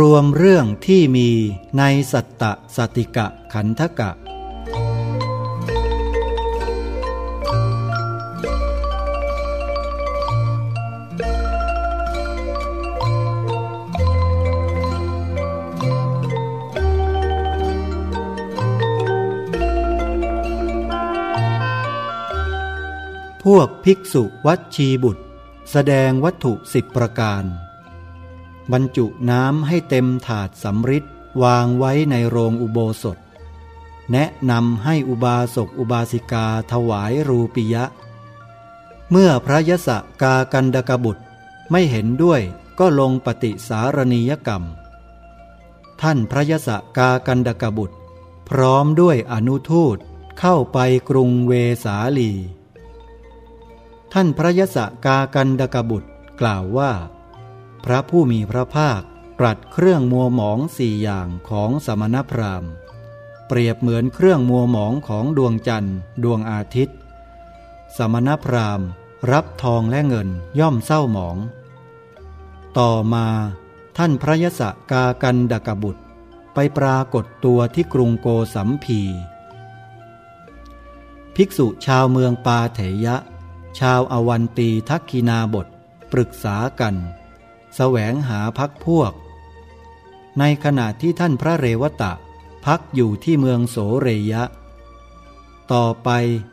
รวมเรื่องที่มีในสัตตสติกะขันธกะ พวกภิกษุวัดชีบุตร แสดงวัตถุสิบประการ บรรจุน้ำให้เต็มถาดสำริดวางไว้ในโรงอุโบสถ แนะนำให้อุบาสกอุบาสิกาถวายรูปิยะ เมื่อพระยศกากันดกบุตรไม่เห็นด้วยก็ลงปฏิสารณียกรรม ท่านพระยศกากันดกบุตร พร้อมด้วยอนุทูตเข้าไปกรุงเวสาลี ท่านพระยศกากันดกบุตรกล่าวว่า พระผู้มีพระภาคตรัสเครื่องมัวหมองสี่อย่างของสมณพราหมณ์ เปรียบเหมือนเครื่องมัวหมองของดวงจันทร์ดวงอาทิตย์ สมณพราหมณ์ รับทองและเงินย่อมเศร้าหมอง ต่อมาท่านพระยศกากันดกบุตร ไปปรากฏตัวที่กรุงโกสัมพี ภิกษุชาวเมืองปาเถยะ ชาวอวันตีทักคินาบท ปรึกษากัน แสวงหาพักพวก ในขณะที่ท่านพระเรวตะพักอยู่ที่เมืองโสเรยะ ต่อไป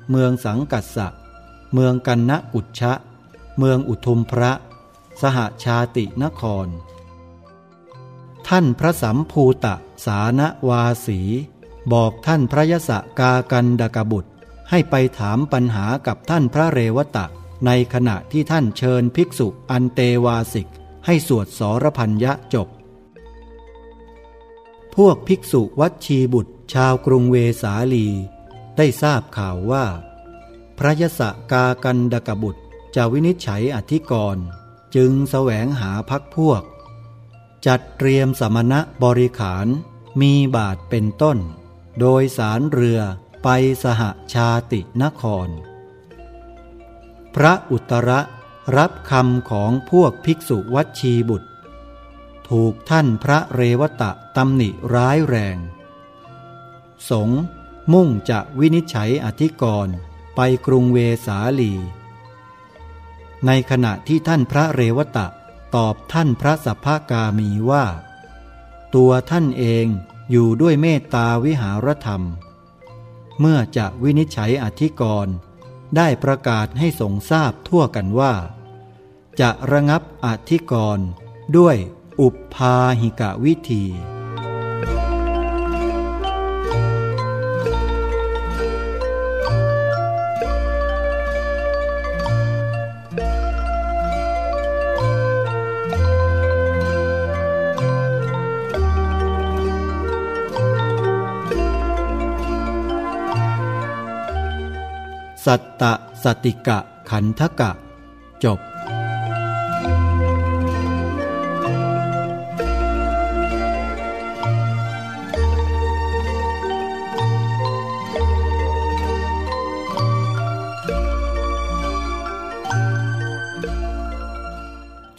เมืองสังกัสสะ เมืองกันนะอุชชะ เมืองอุทุมพระ สหชาตินคร ท่านพระสัมภูตะสานวาสี บอกท่านพระยศกากันดกบุตรให้ไปถามปัญหากับท่านพระเรวตะในขณะที่ท่านเชิญภิกษุอันเตวาสิก ให้สวดสรพัญญะจบ พวกภิกษุวัดชีบุตรชาวกรุงเวสาลี ได้ทราบข่าวว่า พระยศกากันดกบุตรจะวินิจฉัยอธิกรณ์จึงแสวงหาพักพวก จัดเตรียมสมณะบริขารมีบาทเป็นต้น โดยสารเรือไปสหชาตินคร พระอุตระ รับคำของพวกภิกษุวัดชีบุตร ถูกท่านพระเรวตะตำหนิร้ายแรง สงมุ่งจะวินิจฉัยอธิกรณ์ไปกรุงเวสาลี ในขณะที่ท่านพระเรวตะตอบท่านพระสัพพากามีว่า ตัวท่านเองอยู่ด้วยเมตตาวิหารธรรม เมื่อจะวินิจฉัยอธิกรณ์ ได้ประกาศให้สงทราบทั่วกันว่า จะระงับอธิกรณ์ด้วยอุปพาหิกะวิธี สัตตสติกะขันธกะ จบ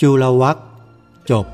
จุลวักจบ